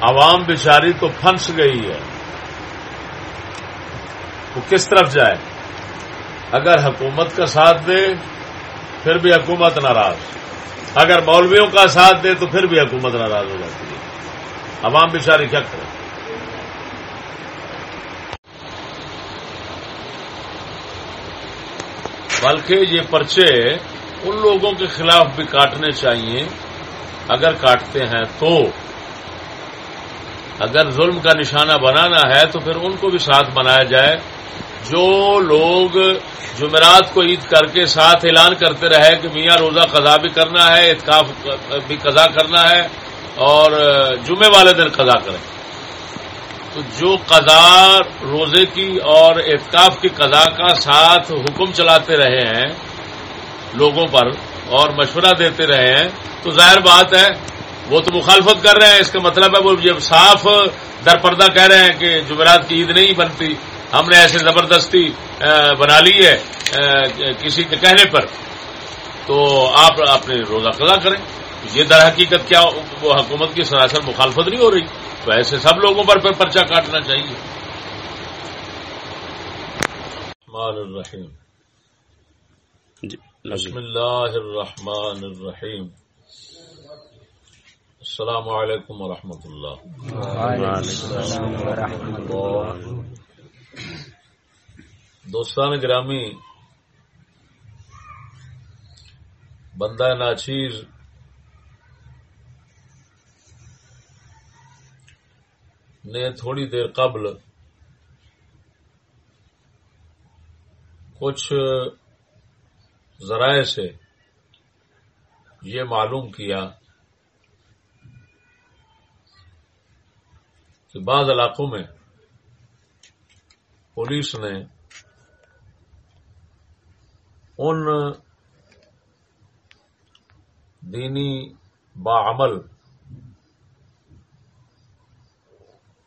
عوام بیچاری تو پھنس گئی ہے۔ وہ کس طرف جائے؟ اگر حکومت کا ساتھ دے، پھر بھی حکومت ناراض۔ اگر مولویوں کا ساتھ دے، تو پھر بھی حکومت ناراض ہو جاتی ہے۔ عوام بیچاری کیا کرے؟ بلکہ یہ پرچے ان لوگوں کے خلاف بھی کاٹنے چاہیے۔ اگر کاٹتے ہیں تو اگر ظلم کا نشانہ بنانا ہے تو پھر ان کو بھی ساتھ بنایا جائے۔ جو لوگ جمعرات کو عید کر کے ساتھ اعلان کرتے رہے کہ میاں روزہ قضا بھی کرنا ہے اتکاف بھی قضا کرنا ہے اور جمعے والے دن قضا کریں۔ تو جو قضا روزے کی اور اعتکاف کی قضا کا ساتھ حکم چلاتے رہے ہیں لوگوں پر اور مشورہ دیتے رہے ہیں، تو ظاہر بات ہے وہ تو مخالفت کر رہے ہیں اس کا مطلب ہے وہ جب صاف در پردہ کہہ رہے ہیں کہ جمعرات کی عید نہیں بنتی ہم نے ایسے زبردستی بنا لی ہے کسی کے کہنے پر۔ تو آپ اپنے روزہ قضا کریں۔ یہ در حقیقت کیا وہ حکومت کی سراسر مخالفت نہیں ہو رہی؟ تو ایسے سب لوگوں پر پھر پرچہ کاٹنا چاہیے۔ الرحیم۔ جی، بسم اللہ الرحمن الرحیم۔ السلام علیکم ورحمۃ اللہ دوستان گرامی، بندہ ناچیز نے تھوڑی دیر قبل کچھ ذرائع سے یہ معلوم کیا کہ بعض علاقوں میں پولیس نے ان دینی باعمل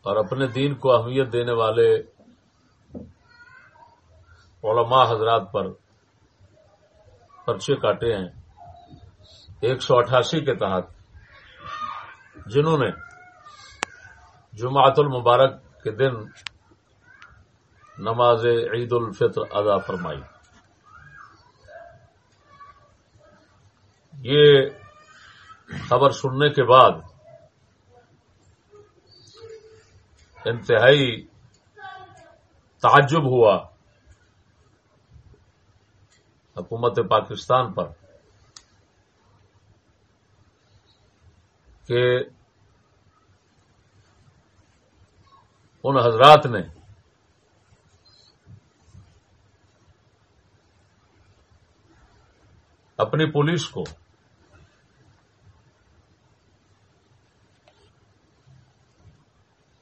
اور اپنے دین کو اہمیت دینے والے علماء حضرات پر پرچے کاٹے ہیں۔ ایک سو اٹھاسی کے تحت جنہوں نے جماعت المبارک کے دن نماز عید الفطر ادا فرمائی۔ یہ خبر سننے کے بعد انتہائی تعجب ہوا۔ حکومت پاکستان پر کہ ان حضرات نے اپنی پولیس کو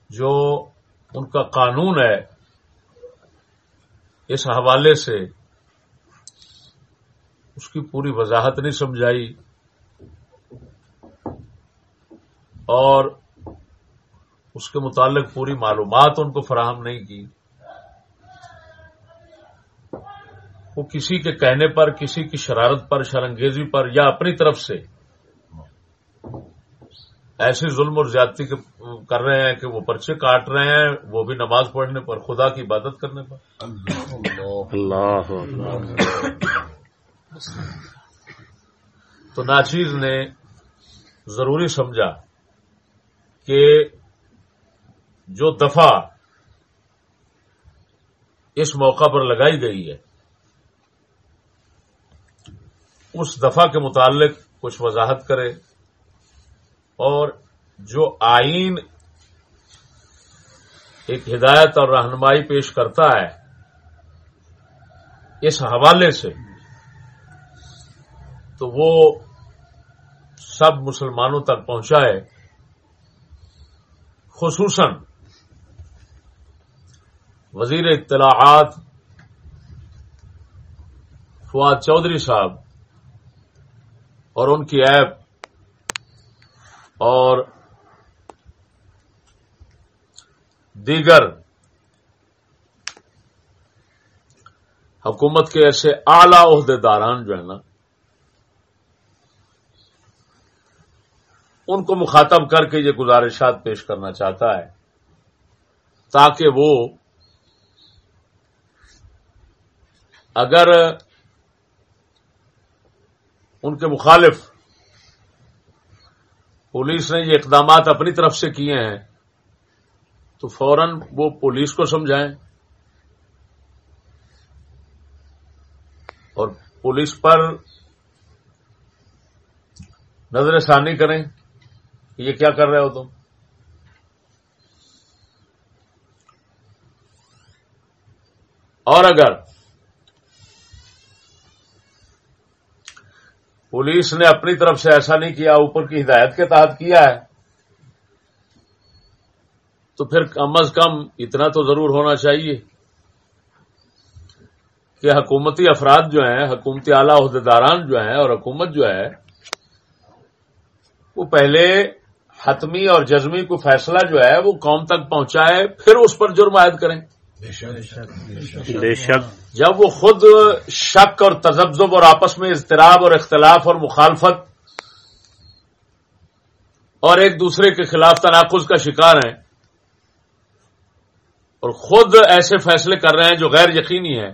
جو ان کا قانون ہے، اس حوالے سے اس کی پوری وضاحت نہیں سمجھائی اور اس کے متعلق پوری معلومات ان کو فراہم نہیں کی۔ وہ کسی کے کہنے پر کسی کی شرارت پر شرنگیزی پر یا اپنی طرف سے ایسی ظلم اور زیادتی کر رہے ہیں کہ وہ پرچے کاٹ رہے ہیں وہ بھی نماز پڑھنے پر خدا کی عبادت کرنے پر۔ اللہ تو ناچیز نے ضروری سمجھا کہ جو دفعہ اس موقع پر لگائی گئی ہے، اس دفعہ کے متعلق کچھ وضاحت کرے اور جو آئین ایک ہدایت اور رہنمائی پیش کرتا ہے، اس حوالے سے تو وہ سب مسلمانوں تک پہنچائے، خصوصاً وزیر اطلاعات فواد چودھری صاحب اور ان کی ایپ اور دیگر حکومت کے ایسے اعلی عہدے داران جو ہے نا، ان کو مخاطب کر کے یہ گزارشات پیش کرنا چاہتا ہے تاکہ وہ اگر ان کے مخالف پولیس نے یہ اقدامات اپنی طرف سے کیے ہیں، تو فوراً وہ پولیس کو سمجھائیں۔ اور پولیس پر نظر ثانی کریں کہ یہ کیا کر رہے ہو تم؟ اور اگر پولیس نے اپنی طرف سے ایسا نہیں کیا، اوپر کی ہدایت کے تحت کیا ہے۔ تو پھر کم از کم اتنا تو ضرور ہونا چاہیے کہ حکومتی افراد جو ہیں، حکومتی اعلی عہدیداران جو ہیں اور حکومت جو ہے، وہ پہلے حتمی اور جزمی کو فیصلہ جو ہے، وہ قوم تک پہنچائے، پھر اس پر جرم عائد کریں۔ بے شک جب وہ خود شک اور تجزب اور آپس میں اضطراب اور اختلاف اور مخالفت اور ایک دوسرے کے خلاف تناقض کا شکار ہیں اور خود ایسے فیصلے کر رہے ہیں جو غیر یقینی ہیں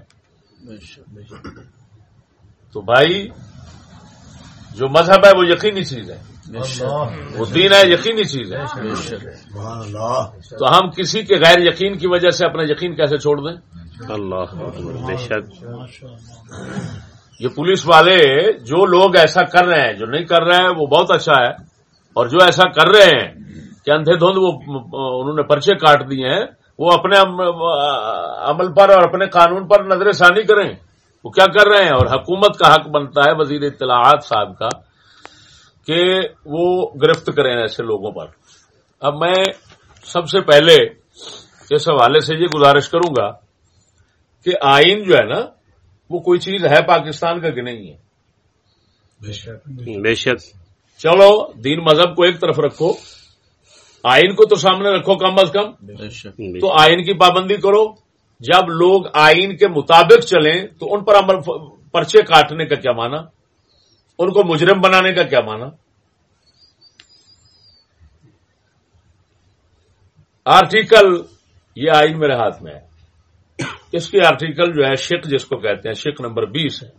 تو بھائی جو مذہب ہے وہ یقینی چیز ہے۔ وہ دین ہے یقینی چیز ہے۔ تو ہم کسی کے غیر یقین کی وجہ سے اپنا یقین کیسے چھوڑ دیں؟ اللہ۔ بے شک۔ یہ پولیس والے جو لوگ ایسا کر رہے ہیں جو نہیں کر رہے ہیں وہ بہت اچھا ہے۔ اور جو ایسا کر رہے ہیں کہ اندھے دھند وہ انہوں نے پرچے کاٹ دیے ہیں وہ اپنے عمل پر اور اپنے قانون پر نظر ثانی کریں۔ وہ کیا کر رہے ہیں؟ اور حکومت کا حق بنتا ہے وزیر اطلاعات صاحب کا۔ کہ وہ گرفت کریں ایسے لوگوں پر۔ اب میں سب سے پہلے اس حوالے سے یہ گزارش کروں گا کہ آئین جو ہے نا وہ کوئی چیز ہے پاکستان کا کہ نہیں ہے۔ بے شک چلو دین مذہب کو ایک طرف رکھو آئین کو تو سامنے رکھو کم از کم۔ تو آئین کی پابندی کرو۔ جب لوگ آئین کے مطابق چلیں تو ان پر عمل پرچے کاٹنے کا کیا مانا ان کو مجرم بنانے کا کیا مانا آرٹیکل یہ آئین میرے ہاتھ میں ہے۔ اس کی آرٹیکل جو ہے شک جس کو کہتے ہیں شک نمبر بیس ہے۔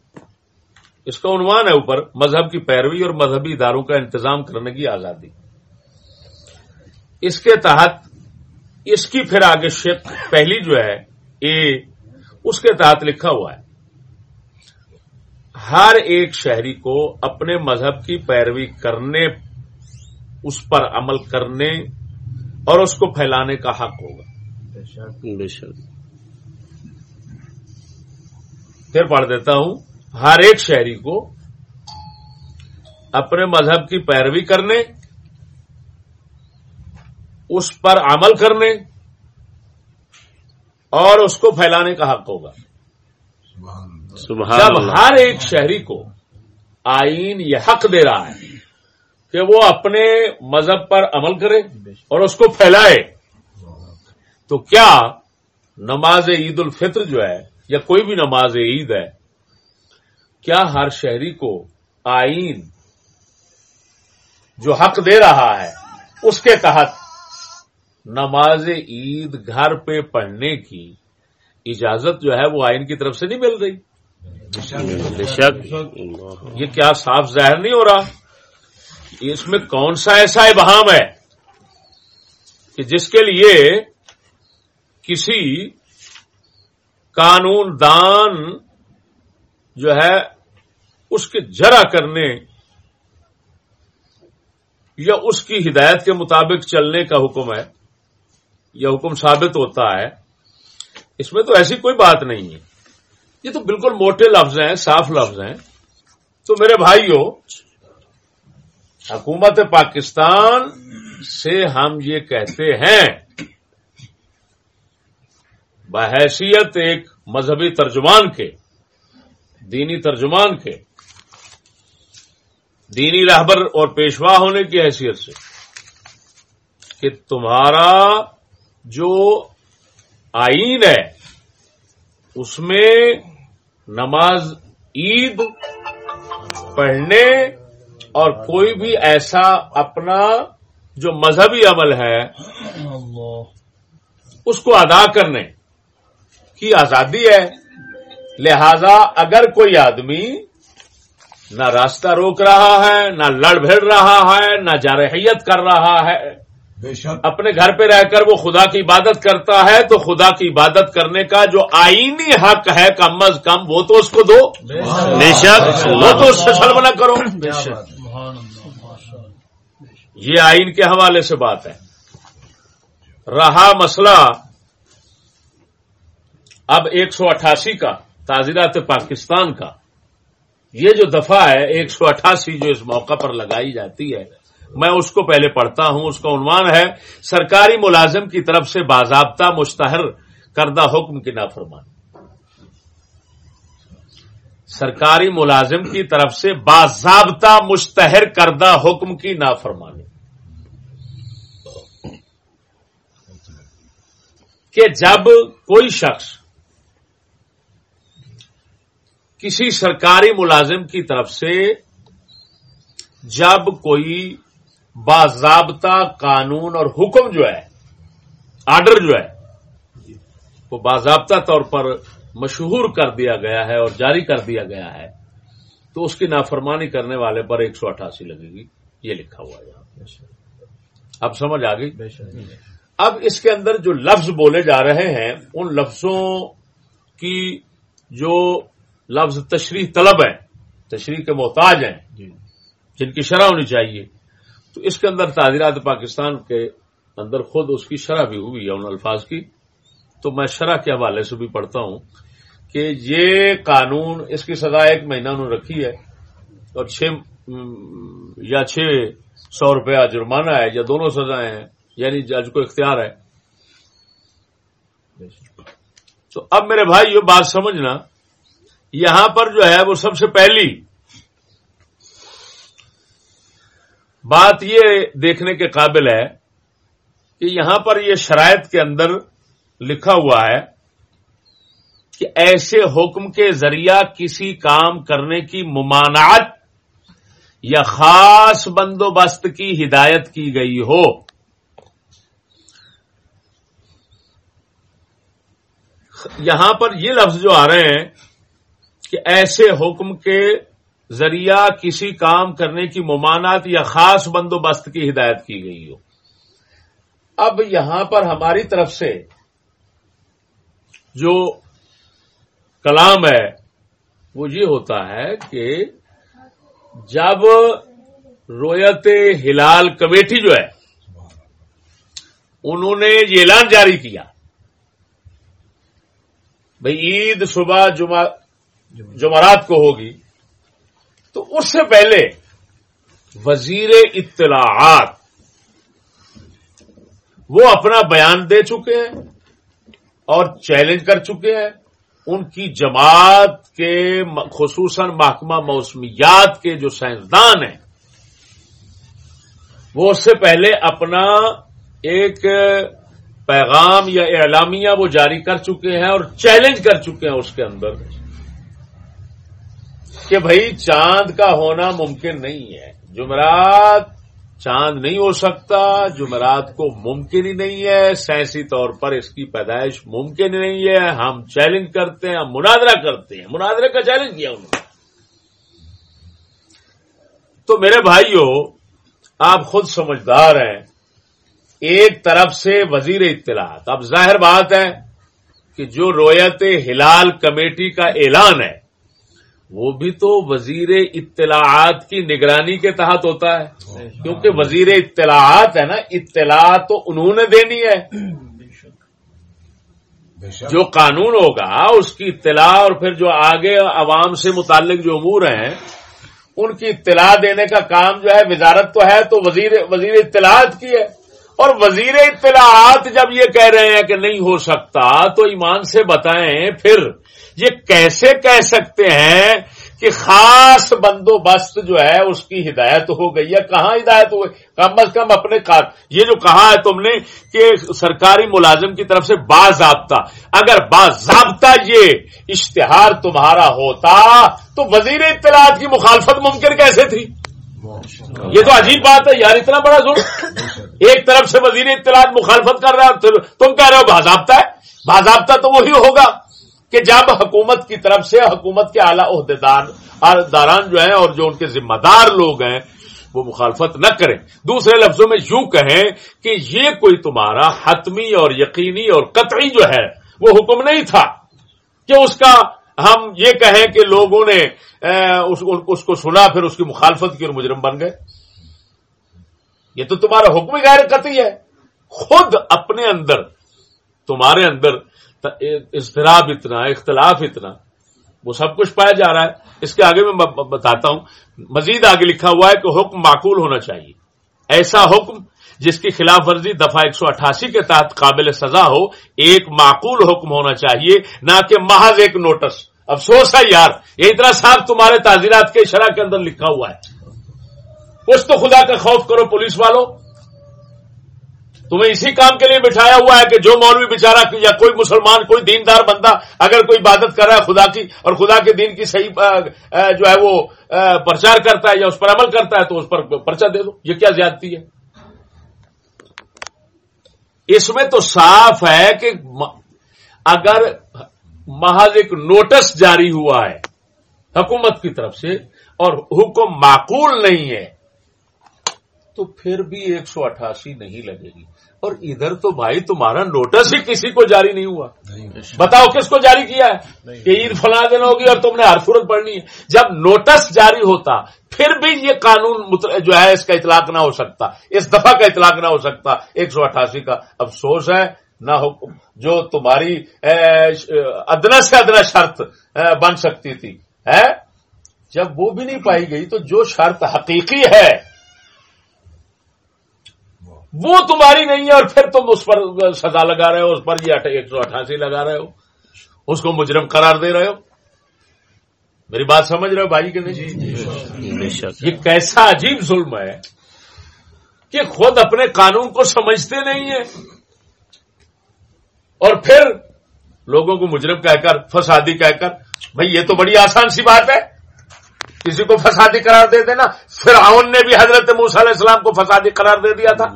اس کا عنوان ہے اوپر، مذہب کی پیروی اور مذہبی اداروں کا انتظام کرنے کی آزادی۔ اس کے تحت، اس کی پھر آگے شک پہلی جو ہے، اے، اس کے تحت لکھا ہوا ہے۔ ہر ایک شہری کو اپنے مذہب کی پیروی کرنے اس پر عمل کرنے اور اس کو پھیلانے کا حق ہوگا۔ بے شک۔ پھر پڑھ دیتا ہوں۔ ہر ایک شہری کو اپنے مذہب کی پیروی کرنے اس پر عمل کرنے اور اس کو پھیلانے کا حق ہوگا۔ سبحان جب اللہ۔ ہر ایک شہری کو آئین یہ حق دے رہا ہے کہ وہ اپنے مذہب پر عمل کرے اور اس کو پھیلائے تو کیا نماز عید الفطر جو ہے یا کوئی بھی نماز عید ہے کیا ہر شہری کو آئین جو حق دے رہا ہے اس کے تحت نماز عید گھر پہ پڑھنے کی اجازت جو ہے وہ آئین کی طرف سے نہیں مل رہی؟ بے شک. یہ کیا صاف ظاہر نہیں ہو رہا؟ اس میں کون سا ایسا ابہام ہے کہ جس کے لیے کسی قانون دان جو ہے اس کے جرا کرنے یا اس کی ہدایت کے مطابق چلنے کا حکم ہے یا حکم ثابت ہوتا ہے، اس میں تو ایسی کوئی بات نہیں ہے۔ یہ تو بالکل موٹے لفظ ہیں، صاف لفظ ہیں۔ تو میرے بھائیوں حکومت پاکستان سے ہم یہ کہتے ہیں۔ بحیثیت ایک مذہبی ترجمان کے، دینی ترجمان کے، دینی رہبر اور پیشوا ہونے کی حیثیت سے کہ تمہارا جو آئین ہے اس میں نماز عید پڑھنے اور کوئی بھی ایسا اپنا جو مذہبی عمل ہے، اس کو ادا کرنے کی آزادی ہے۔ لہذا اگر کوئی آدمی نہ راستہ روک رہا ہے، نہ لڑ بھیڑ رہا ہے، نہ جارحیت کر رہا ہے اپنے گھر پہ رہ کر وہ خدا کی عبادت کرتا ہے تو خدا کی عبادت کرنے کا جو آئینی حق ہے کم از کم وہ تو اس کو دو۔ بے شک۔ وہ تو اس سے سلب نہ کرو۔ یہ آئین کے حوالے سے بات ہے۔ رہا مسئلہ اب ایک سو اٹھاسی کا تعزیرات پاکستان کا۔ یہ جو دفعہ ہے ایک سو اٹھاسی جو اس موقع پر لگائی جاتی ہے میں اس کو پہلے پڑھتا ہوں، اس کا عنوان ہے، سرکاری ملازم کی طرف سے باضابطہ مشتہر کردہ حکم کی نافرمانی سرکاری ملازم کی طرف سے باضابطہ مشتہر کردہ حکم کی نافرمانی۔ کہ جب کوئی شخص کسی سرکاری ملازم کی طرف سے جب کوئی باضابطہ قانون اور حکم جو ہے آرڈر جو ہے وہ باضابطہ طور پر مشہور کر دیا گیا ہے اور جاری کر دیا گیا ہے تو اس کی نافرمانی کرنے والے پر ایک سو اٹھاسی لگے گی۔ یہ لکھا ہوا ہے اب سمجھ آ گئی؟ اب اس کے اندر جو لفظ بولے جا رہے ہیں ان لفظوں کی جو لفظ تشریح طلب ہیں تشریح کے محتاج ہیں جن کی شرح ہونی چاہیے۔ تو اس کے اندر تعزیرات پاکستان کے اندر خود اس کی شرح بھی ہوئی ہے، ان الفاظ کی۔ تو میں شرح کے حوالے سے بھی پڑھتا ہوں کہ یہ قانون اس کی سزا ایک مہینہ انہوں نے رکھی ہے اور چھ یا چھ سو روپیہ جرمانہ ہے یا دونوں سزائیں ہیں یعنی جج کو اختیار ہے۔ تو اب میرے بھائی، یہ بات سمجھنا، یہاں پر جو ہے وہ سب سے پہلی بات یہ دیکھنے کے قابل ہے کہ یہاں پر یہ شرائط کے اندر لکھا ہوا ہے کہ ایسے حکم کے ذریعہ کسی کام کرنے کی ممانعت یا خاص بندوبست کی ہدایت کی گئی ہو۔ یہاں پر یہ لفظ جو آ رہے ہیں کہ ایسے حکم کے ذریعہ کسی کام کرنے کی ممانعت یا خاص بندوبست کی ہدایت کی گئی ہو۔ اب یہاں پر ہماری طرف سے جو کلام ہے، وہ یہ ہوتا ہے کہ جب رویت ہلال کمیٹی جو ہے، انہوں نے یہ اعلان جاری کیا۔ بھئی عید صبح جمعرات کو ہوگی۔ تو اس سے پہلے وزیر اطلاعات وہ اپنا بیان دے چکے ہیں اور چیلنج کر چکے ہیں ان کی جماعت کے خصوصاً محکمہ موسمیات کے جو سائنسدان ہیں، وہ اس سے پہلے اپنا ایک پیغام یا اعلامیہ وہ جاری کر چکے ہیں اور چیلنج کر چکے ہیں اس کے اندر۔ کہ بھائی چاند کا ہونا ممکن نہیں ہے۔ جمعرات چاند نہیں ہو سکتا، جمعرات کو ممکن ہی نہیں ہے۔ سائنسی طور پر اس کی پیدائش ممکن ہی نہیں ہے۔ ہم چیلنج کرتے ہیں، ہم مناظرہ کرتے ہیں۔ مناظرے کا چیلنج کیا انہوں نے؟ تو میرے بھائیوں آپ خود سمجھدار ہیں۔ ایک طرف سے وزیر اطلاعات، اب ظاہر بات ہے کہ جو رویت ہلال کمیٹی کا اعلان ہے وہ بھی تو وزیر اطلاعات کی نگرانی کے تحت ہوتا ہے۔ کیونکہ وزیر اطلاعات ہے نا، اطلاع تو انہوں نے دینی ہے۔ جو قانون ہوگا، اس کی اطلاع اور پھر جو آگے عوام سے متعلق جو امور ہیں، ان کی اطلاع دینے کا کام جو ہے، وزارت تو ہے تو وزیر وزیر اطلاعات کی ہے۔ اور وزیر اطلاعات جب یہ کہہ رہے ہیں کہ نہیں ہو سکتا، تو ایمان سے بتائیں پھر۔ یہ کیسے کہہ سکتے ہیں کہ خاص بندوبست جو ہے اس کی ہدایت ہو گئی ہے کہاں ہدایت ہو گئی؟ کم از کم اپنے کار یہ جو کہا ہے تم نے کہ سرکاری ملازم کی طرف سے باضابطہ، اگر باضابطہ یہ اشتہار تمہارا ہوتا تو وزیر اطلاعات کی مخالفت ممکن کیسے تھی؟ یہ تو عجیب بات ہے یار، اتنا بڑا ظلم۔ ایک طرف سے وزیر اطلاعات مخالفت کر رہا تم کہہ رہے ہو باضابطہ ہے؟ باضابطہ تو وہی ہوگا۔ کہ جب حکومت کی طرف سے حکومت کے اعلی عہدیدار داران جو ہیں اور جو ان کے ذمہ دار لوگ ہیں، وہ مخالفت نہ کریں۔ دوسرے لفظوں میں یوں کہیں کہ یہ کوئی تمہارا حتمی اور یقینی اور قطعی جو ہے، وہ حکم نہیں تھا۔ کہ اس کا ہم یہ کہیں کہ لوگوں نے اس کو سنا، پھر اس کی مخالفت کی اور مجرم بن گئے۔ یہ تو تمہارا حکم غیر قطعی ہے۔ خود اپنے اندر، تمہارے اندر اضطراب اتنا اختلاف اتنا۔ وہ سب کچھ پایا جا رہا ہے۔ اس کے آگے میں بتاتا ہوں۔ مزید آگے لکھا ہوا ہے کہ حکم معقول ہونا چاہیے۔ ایسا حکم جس کی خلاف ورزی دفعہ ایک سو اٹھاسی کے تحت قابل سزا ہو، ایک معقول حکم ہونا چاہیے، نہ کہ محض ایک نوٹس۔ افسوس ہے یار، یہ اتنا صاف تمہارے تعزیرات کے اشرا کے اندر لکھا ہوا ہے۔ کچھ تو خدا کا خوف کرو، پولیس والوں تمہیں اسی کام کے لیے بٹھایا ہوا ہے کہ جو مولوی بےچارا یا کوئی مسلمان، کوئی دیندار بندہ اگر کوئی عبادت کر رہا ہے خدا کی اور خدا کے دین کی صحیح جو ہے وہ پرچار کرتا ہے یا اس پر عمل کرتا ہے تو اس پر پرچہ دے دو۔ یہ کیا زیادتی ہے؟ اس میں تو صاف ہے کہ اگر محض ایک نوٹس جاری ہوا ہے حکومت کی طرف سے اور حکم معقول نہیں ہے، تو پھر بھی ایک سو اٹھاسی نہیں لگے گی۔ اور ادھر تو بھائی تمہارا نوٹس ہی کسی کو جاری نہیں ہوا۔ بتاؤ کس کو جاری کیا ہے؟ کہ عید فلاں دن ہوگی اور تم نے ہر صورت پڑھنی ہے۔ جب نوٹس جاری ہوتا پھر بھی یہ قانون جو ہے اس کا اطلاق نہ ہو سکتا۔ اس دفعہ کا اطلاق نہ ہو سکتا۔ ایک سو اٹھاسی کا افسوس ہے نہ حکم جو تمہاری ادنا سے ادنا شرط بن سکتی تھی۔ ہے؟ جب وہ بھی نہیں پائی گئی تو جو شرط حقیقی ہے وہ تمہاری نہیں ہے اور پھر تم اس پر سزا لگا رہے ہو اس پر یہ ایک سو اٹھاسی لگا رہے ہو۔ اس کو مجرم قرار دے رہے ہو۔ میری بات سمجھ رہے ہو بھائی کہ نہیں؟ یہ کیسا عجیب ظلم ہے کہ خود اپنے قانون کو سمجھتے نہیں ہیں۔ اور پھر لوگوں کو مجرم کہہ کر فسادی کہہ کر بھائی یہ تو بڑی آسان سی بات ہے۔ کسی کو فسادی قرار دے دینا فرعون نے بھی حضرت موسیٰ علیہ السلام کو فسادی قرار دے دیا تھا۔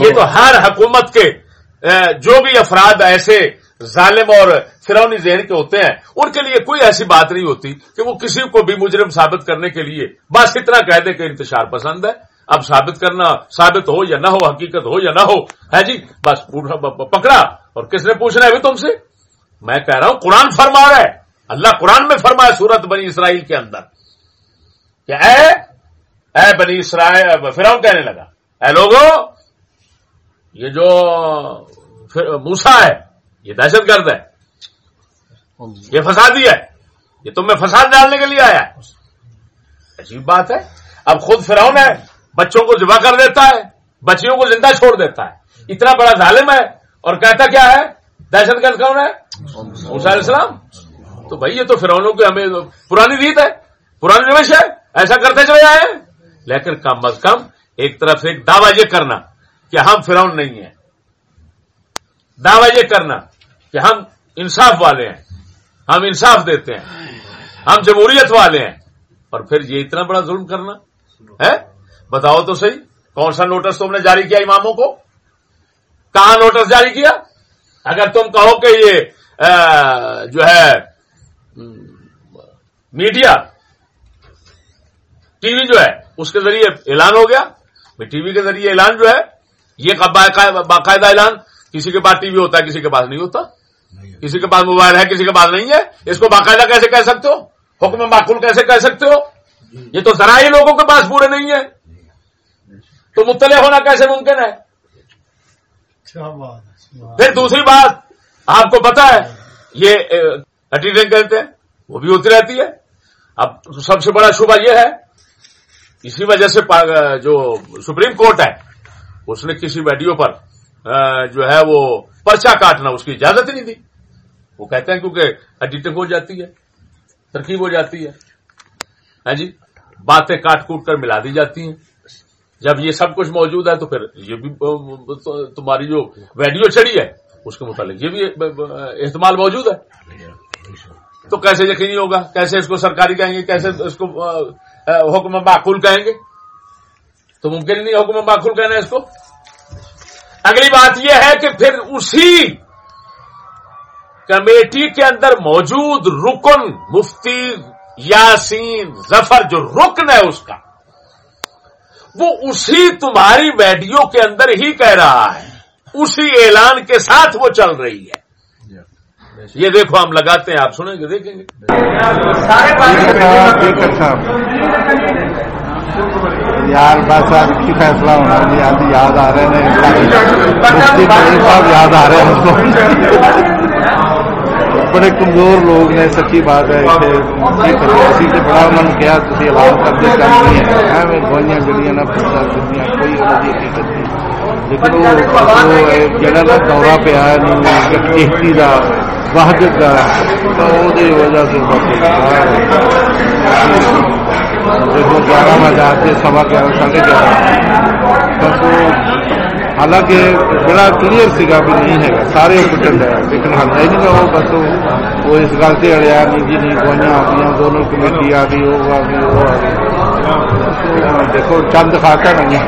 یہ تو ہر حکومت کے جو بھی افراد ایسے ظالم اور فرونی ذہن کے ہوتے ہیں ان کے لیے کوئی ایسی بات نہیں ہوتی کہ وہ کسی کو بھی مجرم ثابت کرنے کے لیے بس اتنا کہہ دے کہ انتشار پسند ہے۔ اب ثابت کرنا ثابت ہو یا نہ ہو حقیقت ہو یا نہ ہو ہے جی؟ بس پکڑا۔ اور کس نے پوچھنا ہے ابھی تم سے؟ میں کہہ رہا ہوں قرآن فرما رہا ہے۔ اللہ قرآن میں فرمایا سورت بنی اسرائیل کے اندر کہ اے اے بنی اسرائیل فراؤ کہنے لگا، اے لوگوں یہ جو موسا ہے، یہ دہشت گرد ہے، یہ فسادی ہے، یہ تم میں فساد ڈالنے کے لیے آیا عجیب بات ہے۔ اب خود فراؤن ہے، بچوں کو ذبح کر دیتا ہے، بچیوں کو زندہ چھوڑ دیتا ہے۔ اتنا بڑا ظالم ہے اور کہتا کیا ہے؟ دہشت گرد کون ہے؟ علیہ السلام۔ تو بھائی یہ تو فرونوں کی ہمیں پرانی ریت ہے، پرانی روش ہے، ایسا کرتے چلے آئے لیکن کم از کم ایک طرف ایک دعوی یہ کرنا کہ ہم فرون نہیں ہیں۔ دعوی یہ کرنا کہ ہم انصاف والے ہیں، ہم انصاف دیتے ہیں، ہم جمہوریت والے ہیں۔ اور پھر یہ اتنا بڑا ظلم کرنا، ہے؟ بتاؤ تو صحیح، کون سا نوٹس تم نے جاری کیا اماموں کو؟ کہاں نوٹس جاری کیا؟ اگر تم کہو کہ یہ جو ہے میڈیا ٹی وی جو ہے اس کے ذریعے اعلان ہو گیا۔ ٹی وی کے ذریعے اعلان جو ہے یہ باقاعدہ اعلان کسی کے پاس ٹی وی ہوتا ہے کسی کے پاس نہیں ہوتا۔ کسی کے پاس موبائل ہے کسی کے پاس نہیں ہے۔ اس کو باقاعدہ کیسے کہہ سکتے ہو؟ حکم معقول کیسے کہہ سکتے ہو؟ یہ تو ذرا ہی لوگوں کے پاس پورے نہیں ہے۔ تو مطلع ہونا کیسے ممکن ہے؟ پھر دوسری بات آپ کو پتا ہے یہ کہتے ہیں، وہ بھی ہوتی رہتی ہے۔ اب سب سے بڑا شبہ یہ ہے، اسی وجہ سے جو سپریم کورٹ ہے، اس نے کسی ویڈیو پر جو ہے وہ پرچا کاٹنا اس کی اجازت نہیں دی۔ وہ کہتے ہیں کیونکہ ایڈیٹنگ ہو جاتی ہے، ترکیب ہو جاتی ہے۔ ہاں جی باتیں کاٹ کوٹ کر ملا دی جاتی ہیں۔ جب یہ سب کچھ موجود ہے تو پھر یہ بھی تمہاری جو ویڈیو چڑھی ہے، اس کے متعلق یہ بھی احتمال موجود ہے۔ تو کیسے یقینی ہوگا؟ کیسے اس کو سرکاری کہیں گے؟ کیسے اس کو حکم معقول کہیں گے؟ تو ممکن نہیں حکم معقول کہنا اس کو۔ اگلی بات یہ ہے کہ پھر اسی کمیٹی کے اندر موجود رکن مفتی یاسین ظفر جو رکن ہے اس کا، وہ اسی تمہاری ویڈیو کے اندر ہی کہہ رہا ہے۔ اسی اعلان کے ساتھ وہ چل رہی ہے۔ یہ دیکھو ہم لگاتے ہیں آپ سنیں گے دیکھیں گے۔ یار بس آپ کی فیصلہ ہونا جی آج یاد آ رہے ہیں۔ صاحب یاد آ رہے ہیں۔ بڑے کمزور لوگ نے سچی بات ہے اسی سے بڑا انہوں نے کیا تھی اعلان کرتے نہیں ہے گوئیاں گلیاں نہ پوچھا دنیا کوئی حقیقت نہیں لیکن جڑا نا دورہ پیا کشتی کا واحد کا تو وجہ سے دیکھو گیارہ میں جاتے سوا گیارہ ساڑھے گیارہ حالانکہ بڑا کلیئر سگا بھی نہیں ہے۔ سارے پٹنڈ ہے لیکن ہل ہے نہیں وہ بس وہ اس گل سے اڑیا نہیں جی نہیں گوئیاں آ گئی دونوں کمیٹی آ گئی، وہ آ گئی، وہ آ گئی۔ دیکھو، چند خاکہ نہیں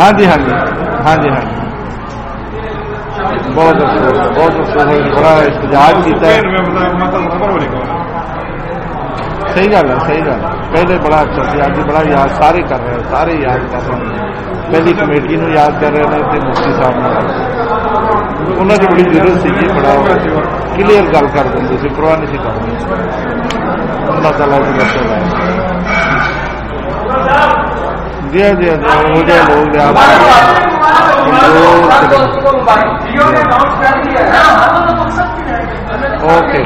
ہاں جی ہاں جی ہاں جی ہاں جی بہت افسوس بہت افسوس بڑا احتجاج کیا صحیح گل ہے صحیح گل پہلے بڑا اچھا سی اج بڑا یاد سارے کر رہے ہیں سارے یاد کر رہے ہیں پہلی کمیٹی نو یاد کر رہے ہیں مفتی صاحب نے انہوں کی بڑی ضرورت سی جی بڑا کلیئر گل کر دیں سی پرواہ نہیں سی کرنی اللہ تعالیٰ کی بچے جی ہاں جی ہاں وہ لوگ اوکے۔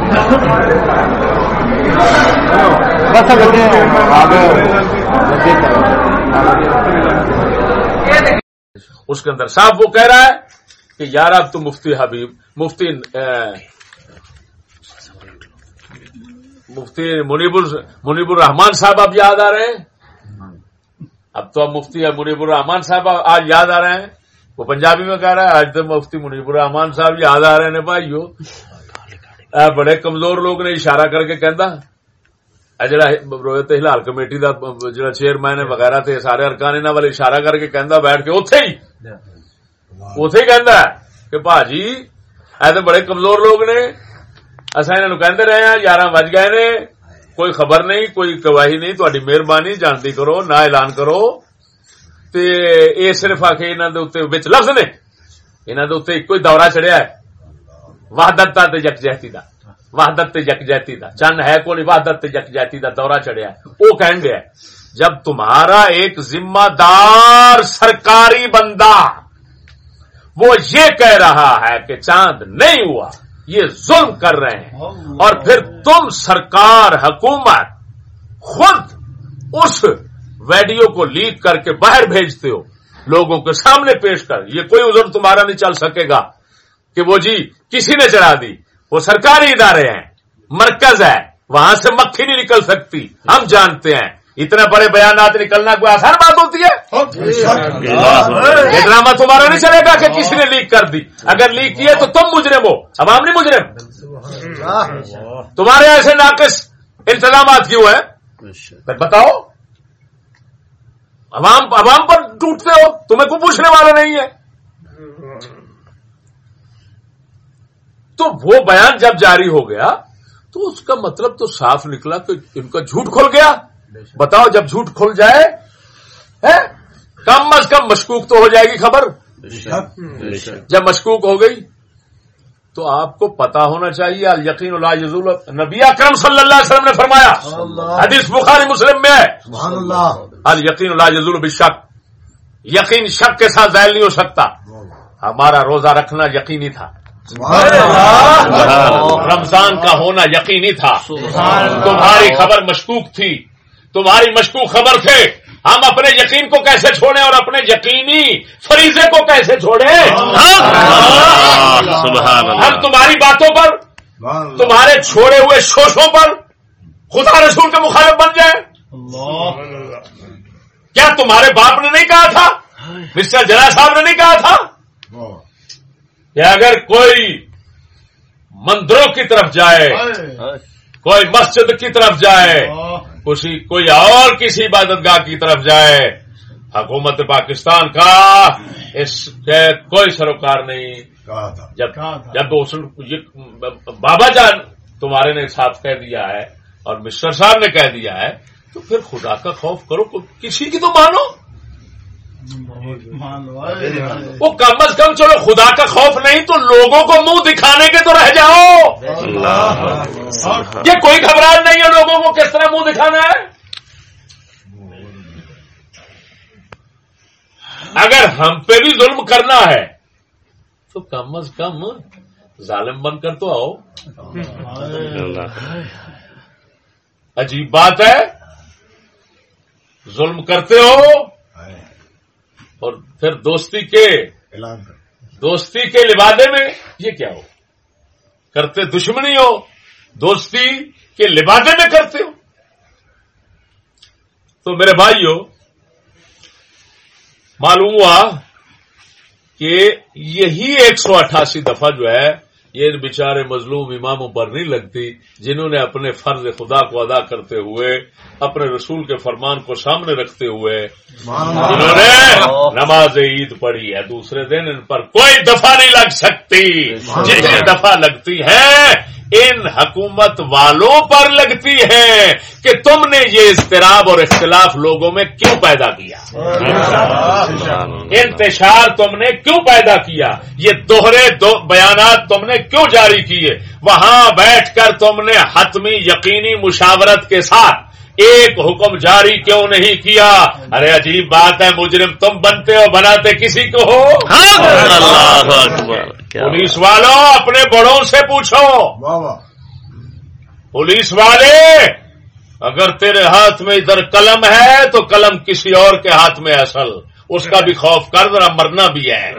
بس اس کے اندر صاحب وہ کہہ رہا ہے کہ یار اب تو مفتی حبیب، مفتی مفتی منیب منیب الرحمان صاحب اب یاد آ رہے ہیں؟ اب تو اب مفتی منیب الرحمان صاحب آج یاد آ رہے ہیں۔ وہ پنجابی میں کہہ رہا ہے، آج تو مفتی منیب الرحمان صاحب جی یاد آ رہے ہیں بھائیو۔ بڑے کمزور لوگ نے اشارہ کر کے کہہ جڑا رویت ہلال کمیٹی دا جڑا چیئرمین وغیرہ تھے سارے ارکان انہوں والے اشارہ کر کے کہہ بیٹھ کے اتے ہی۔ اتے ہی کہہ کہ بھاجی ایسے بڑے کمزور لوگ نے اصا انہوں کہ رہے ہیں یارہ بج گئے نے کوئی خبر نہیں، کوئی گواہی نہیں تاری مہربانی، جانتی کرو نہ اعلان کرو۔ تے اے صرف آ کے انہوں لفظ نے انہوں کے اتنے ایک دورہ چڑھیا ہے۔ وحدت تے یکجہتی دا۔ وحدت تے یکجہتی دا۔ چند ہے کو نہیں، وحدت تے یکجہتی دا دورہ چڑھیا ہے۔ وہ کہن گیا جب تمہارا ایک ذمہ دار سرکاری بندہ وہ یہ کہہ رہا ہے کہ چاند نہیں ہوا۔ یہ ظلم کر رہے ہیں۔ اور پھر تم سرکار حکومت خود اس ویڈیو کو لیک کر کے باہر بھیجتے ہو۔ لوگوں کے سامنے پیش کر۔ یہ کوئی عذر تمہارا نہیں چل سکے گا کہ وہ جی کسی نے چڑھا دی۔ وہ سرکاری ادارے ہیں مرکز ہے وہاں سے مکھی نہیں نکل سکتی۔ ہم جانتے ہیں۔ اتنے بڑے بیانات نکلنا کوئی آسان بات ہوتی ہے؟ یہ ڈرامہ تمہارا نہیں چلے گا کہ کسی نے لیک کر دی۔ اگر لیک کیے تو تم مجرم ہو۔ عوام نہیں مجرم۔ تمہارے ایسے ناقص انتظامات کیوں ہیں؟ بتاؤ۔ عوام عوام پر ٹوٹتے ہو، تمہیں کوئی پوچھنے والا نہیں ہے۔ تو وہ بیان جب جاری ہو گیا، تو اس کا مطلب تو صاف نکلا کہ ان کا جھوٹ کھل گیا۔ بتاؤ جب جھوٹ کھل جائے کم از کم مشکوک تو ہو جائے گی خبر؟ جب مشکوک ہو گئی تو آپ کو پتا ہونا چاہیے یقین اللہ یزول نبی اکرم صلی اللہ علیہ وسلم نے فرمایا حدیث بخاری مسلم میں ہے۔ یقین اللہ۔ یزول بھی شک۔ یقین شک کے ساتھ ظاہر نہیں ہو سکتا۔ ہمارا روزہ رکھنا یقینی تھا۔ رمضان کا ہونا یقینی تھا۔ تمہاری خبر مشکوک تھی۔ تمہاری مشکوک خبر تھے۔ ہم اپنے یقین کو کیسے چھوڑیں اور اپنے یقینی فریضے کو کیسے چھوڑیں؟ ہم تمہاری باتوں پر تمہارے چھوڑے ہوئے شوشوں پر خدا رسول کے مخالف بن جائیں۔ کیا تمہارے باپ نے نہیں کہا تھا؟ مسٹر جنا صاحب نے نہیں کہا تھا؟ کہ اگر کوئی مندروں کی طرف جائے کوئی مسجد کی طرف جائے کسی کوئی اور کسی عبادت گاہ کی طرف جائے حکومت پاکستان کا اس کے کوئی سروکار نہیں۔ جب جب بابا جان تمہارے نے ساتھ کہہ دیا ہے اور مسٹر صاحب نے کہہ دیا ہے تو پھر خدا کا خوف کرو کسی کی تو مانو۔ وہ کم از کم چلو خدا کا خوف نہیں تو لوگوں کو منہ دکھانے کے تو رہ جاؤ۔ یہ کوئی گھبراہٹ نہیں ہے لوگوں کو کس طرح منہ دکھانا ہے۔ اگر ہم پہ بھی ظلم کرنا ہے تو کم از کم ظالم بن کر تو آؤ۔ عجیب بات ہے۔ ظلم کرتے ہو۔ اور پھر دوستی کے دوستی کے لبادے میں یہ کیا ہو؟ کرتے دشمنی ہو دوستی کے لبادے میں کرتے ہو۔ تو میرے بھائیو معلوم ہوا کہ یہی ایک سو اٹھاسی دفعہ جو ہے یہ ان بیچارے مظلوم اماموں پر نہیں لگتی جنہوں نے اپنے فرض خدا کو ادا کرتے ہوئے اپنے رسول کے فرمان کو سامنے رکھتے ہوئے جنہوں نے نماز عید پڑھی ہے۔ دوسرے دن ان پر کوئی دفعہ نہیں لگ سکتی۔ جتنی دفعہ لگتی ہے ان حکومت والوں پر لگتی ہے کہ تم نے یہ اضطراب اور اختلاف لوگوں میں کیوں پیدا کیا؟ انتشار تم نے کیوں پیدا کیا؟ یہ دوہرے دو بیانات تم نے کیوں جاری کیے؟ وہاں بیٹھ کر تم نے حتمی یقینی مشاورت کے ساتھ ایک حکم جاری کیوں نہیں کیا؟ ارے عجیب بات ہے، مجرم تم بنتے ہو بناتے کسی کو ہو؟ پولیس والوں اپنے بڑوں سے پوچھو۔ پولیس والے اگر تیرے ہاتھ میں ادھر قلم ہے تو قلم کسی اور کے ہاتھ میں اصل۔ اس کا بھی خوف کر ذرا مرنا بھی ہے۔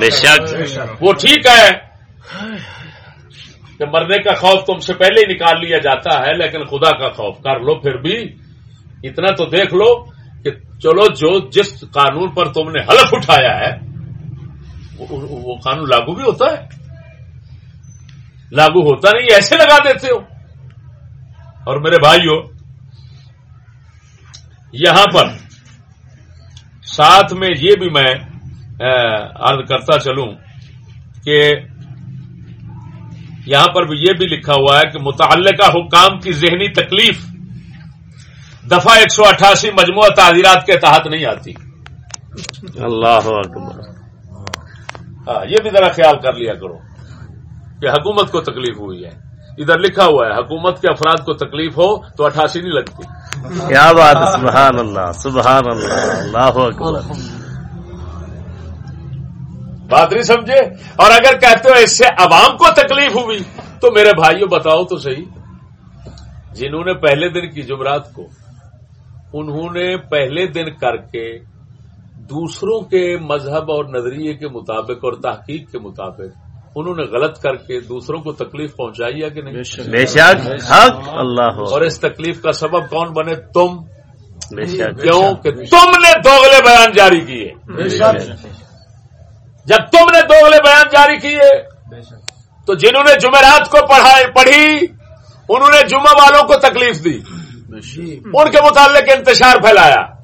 بے شک۔ وہ ٹھیک ہے کہ مرنے کا خوف تم سے پہلے ہی نکال لیا جاتا ہے لیکن خدا کا خوف کر لو پھر بھی۔ اتنا تو دیکھ لو کہ چلو جو جس قانون پر تم نے حلف اٹھایا ہے وہ قانون لاگو بھی ہوتا ہے؟ لاگو ہوتا نہیں، ایسے لگا دیتے ہو۔ اور میرے بھائیو، یہاں پر ساتھ میں یہ بھی میں عرض کرتا چلوں کہ یہاں پر بھی یہ بھی لکھا ہوا ہے کہ متعلقہ حکام کی ذہنی تکلیف دفعہ ایک سو اٹھاسی مجموعہ تعزیرات کے تحت نہیں آتی۔ اللہ اکبر۔ ہاں یہ بھی ذرا خیال کر لیا کرو کہ حکومت کو تکلیف ہوئی ہے۔ ادھر لکھا ہوا ہے حکومت کے افراد کو تکلیف ہو تو اٹھاسی نہیں لگتی۔ کیا بات سبحان اللہ سبحان اللہ اللہ اکبر۔ بات نہیں سمجھے؟ اور اگر کہتے ہو اس سے عوام کو تکلیف ہوئی تو میرے بھائیوں بتاؤ تو صحیح۔ جنہوں نے پہلے دن کی جمعرات کو انہوں نے پہلے دن کر کے دوسروں کے مذہب اور نظریے کے مطابق اور تحقیق کے مطابق انہوں نے غلط کر کے دوسروں کو تکلیف پہنچائی ہے کہ نہیں؟ بے شک. حق. اللہ اور اس تکلیف کا سبب کون بنے؟ تم. بے شک. کیوں کہ تم نے دوگلے بیان جاری کیے. جب تم نے دوگلے بیان جاری کیے تو جنہوں نے جمعرات کو پڑھی انہوں نے جمعہ والوں کو تکلیف دی. ان کے متعلق انتشار پھیلایا.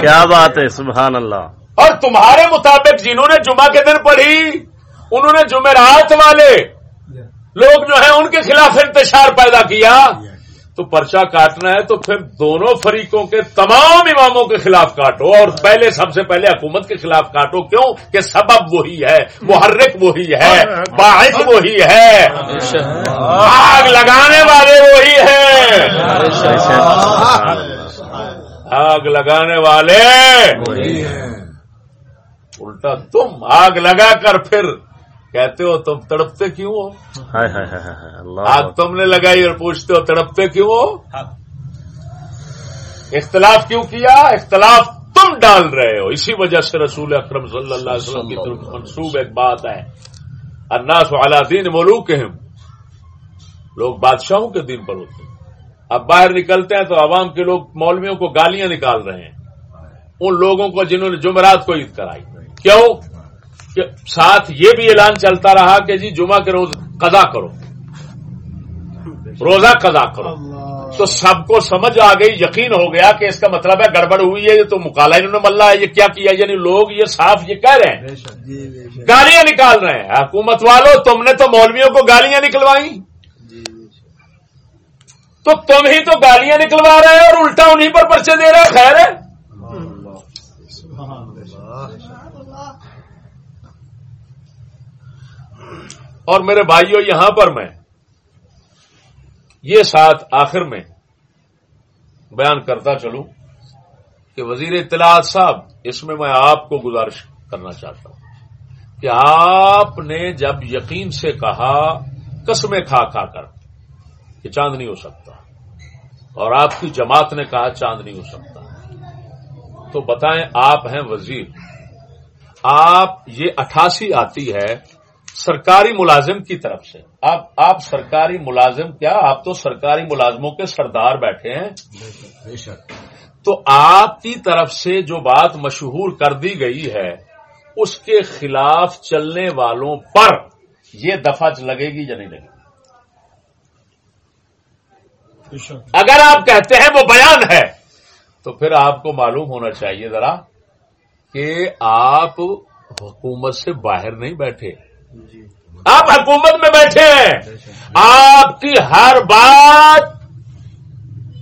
کیا بات ہے سبحان اللہ۔ اور تمہارے مطابق جنہوں نے جمعہ کے دن پڑھی انہوں نے جمعرات والے لوگ جو ہیں ان کے خلاف انتشار پیدا کیا۔ تو پرچہ کاٹنا ہے تو پھر دونوں فریقوں کے تمام اماموں کے خلاف کاٹو اور پہلے سب سے پہلے حکومت کے خلاف کاٹو کیوں کہ سبب وہی ہے محرک وہی ہے باعث وہی ہے۔ آگ لگانے والے وہی ہیں۔ آگ لگانے والے۔ الٹا تم آگ لگا کر پھر کہتے ہو تم تڑپتے کیوں ہو؟ ہائے ہائے ہائے ہائے، اللہ آگ تم نے لگائی اور پوچھتے ہو تڑپتے کیوں ہو؟ اختلاف کیوں کیا؟ اختلاف تم ڈال رہے ہو۔ اسی وجہ سے رسول اکرم صلی اللہ علیہ وسلم کی طرف منسوب ایک بات ہے۔ الناس علی دین ملوک لوگ بادشاہوں کے دین پر ہوتے ہیں۔ اب باہر نکلتے ہیں تو عوام کے لوگ مولویوں کو گالیاں نکال رہے ہیں۔ ان لوگوں کو جنہوں نے جمعرات کو عید کرائی۔ کیوں؟ ساتھ یہ بھی اعلان چلتا رہا کہ جی جمعہ کے روز قضا کرو۔ روزہ قضا کرو۔ تو سب کو سمجھ آ گئی یقین ہو گیا کہ اس کا مطلب ہے گڑبڑ ہوئی ہے یہ تو مکالا انہوں نے ملا ہے یہ کیا کیا یعنی لوگ یہ صاف یہ کہہ رہے ہیں۔ گالیاں نکال رہے ہیں۔ حکومت والوں تم نے تو مولویوں کو گالیاں نکلوائی تو تم ہی تو گالیاں نکلوا رہے ہیں اور الٹا انہیں پر پرچے دے رہے خیر ہے۔ اور میرے بھائیوں یہاں پر میں یہ ساتھ آخر میں بیان کرتا چلوں کہ وزیر اطلاعات صاحب، اس میں میں آپ کو گزارش کرنا چاہتا ہوں کہ آپ نے جب یقین سے کہا، قسمیں کھا کھا کر کہ چاند نہیں ہو سکتا اور آپ کی جماعت نے کہا، چاند نہیں ہو سکتا۔ تو بتائیں، آپ ہیں وزیر۔ آپ، یہ اٹھاسی آتی ہے سرکاری ملازم کی طرف سے۔ آپ آپ سرکاری ملازم کیا؟ آپ تو سرکاری ملازموں کے سردار بیٹھے ہیں۔ تو آپ کی طرف سے جو بات مشہور کر دی گئی ہے اس کے خلاف چلنے والوں پر یہ دفعہ لگے گی یا نہیں لگے گی؟ اگر آپ کہتے ہیں وہ بیان ہے تو پھر آپ کو معلوم ہونا چاہیے ذرا کہ آپ حکومت سے باہر نہیں بیٹھے۔ آپ حکومت میں بیٹھے ہیں۔ آپ کی ہر بات